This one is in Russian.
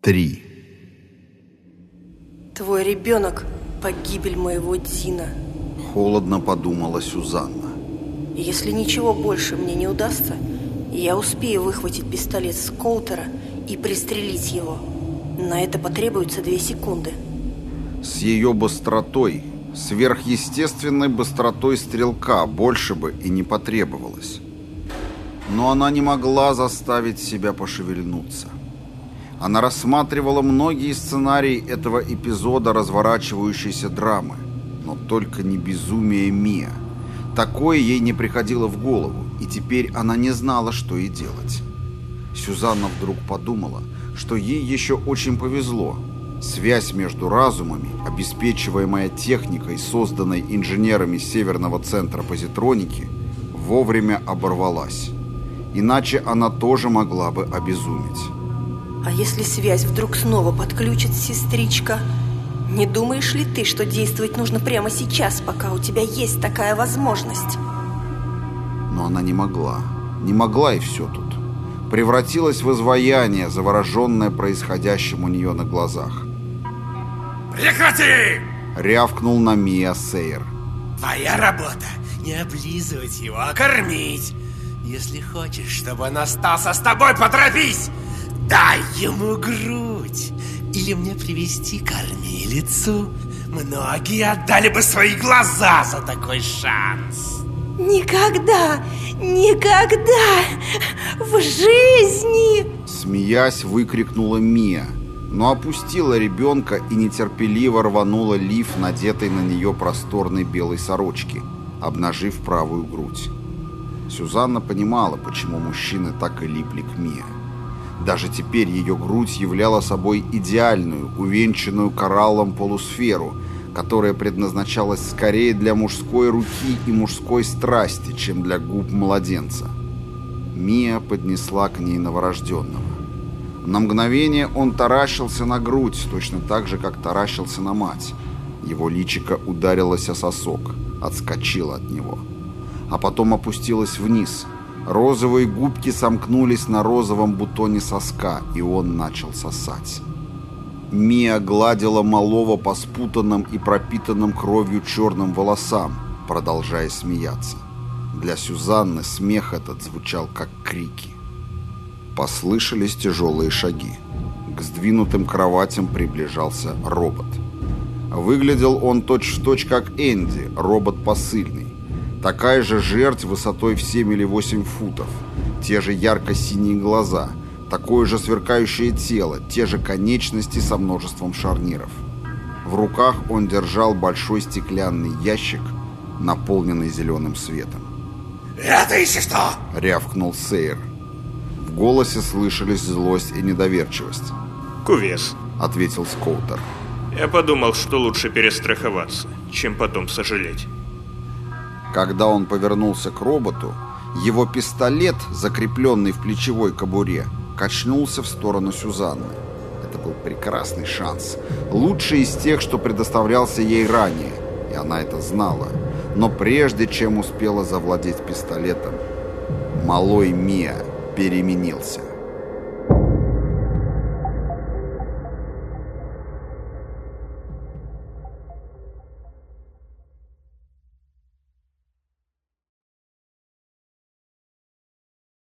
Три. Твой ребенок – погибель моего Дина. Холодно подумала Сюзанна. Если ничего больше мне не удастся, я успею выхватить пистолет с Коутера и пристрелить его. На это потребуется две секунды. С ее быстротой, сверхъестественной быстротой стрелка, больше бы и не потребовалось. Но она не могла заставить себя пошевельнуться. Она рассматривала многие сценарии этого эпизода разворачивающейся драмы, но только не безумие Мия. Такое ей не приходило в голову, и теперь она не знала, что ей делать. Сюзанна вдруг подумала, что ей еще очень повезло. Связь между разумами, обеспечиваемая техникой, созданной инженерами Северного центра позитроники, вовремя оборвалась. Иначе она тоже могла бы обезуметь. А если связь вдруг снова подключит сестричка? Не думаешь ли ты, что действовать нужно прямо сейчас, пока у тебя есть такая возможность? Но она не могла. Не могла и все тут. Превратилась в изваяние, завороженное происходящим у нее на глазах. «Прекрати!» — рявкнул на Мия Сейр. «Твоя работа — не облизывать его, а кормить. Если хочешь, чтобы он остался с тобой, поторопись! Дай ему грудь! Или мне привести кормилицу? Многие отдали бы свои глаза за такой шанс!» Никогда, никогда в жизни! Смеясь, выкрикнула Мия, но опустила ребенка и нетерпеливо рванула лиф, надетый на нее просторной белой сорочки, обнажив правую грудь. Сюзанна понимала, почему мужчины так и липли к Мия. Даже теперь ее грудь являла собой идеальную, увенчанную кораллом полусферу, которая предназначалась скорее для мужской руки и мужской страсти, чем для губ младенца. Мия поднесла к ней новорожденного. На мгновение он таращился на грудь, точно так же, как таращился на мать. Его личико ударилось о сосок, отскочило от него. А потом опустилось вниз. Розовые губки сомкнулись на розовом бутоне соска, и он начал сосать. Мия гладила малого по спутанным и пропитанным кровью черным волосам, продолжая смеяться. Для Сюзанны смех этот звучал как крики. Послышались тяжелые шаги. К сдвинутым кроватям приближался робот. Выглядел он точь-в-точь точь как Энди, робот посыльный. Такая же жертв высотой в 7 или 8 футов. Те же ярко-синие глаза, такое же сверкающее тело, те же конечности со множеством шарниров. В руках он держал большой стеклянный ящик, наполненный зеленым светом. «Это еще что?» — рявкнул Сейр. В голосе слышались злость и недоверчивость. «Кувес», — ответил Скоутер. «Я подумал, что лучше перестраховаться, чем потом сожалеть». Когда он повернулся к роботу, его пистолет, закрепленный в плечевой кобуре, качнулся в сторону Сюзанны. Это был прекрасный шанс. Лучший из тех, что предоставлялся ей ранее, и она это знала. Но прежде чем успела завладеть пистолетом, малой Мия переменился.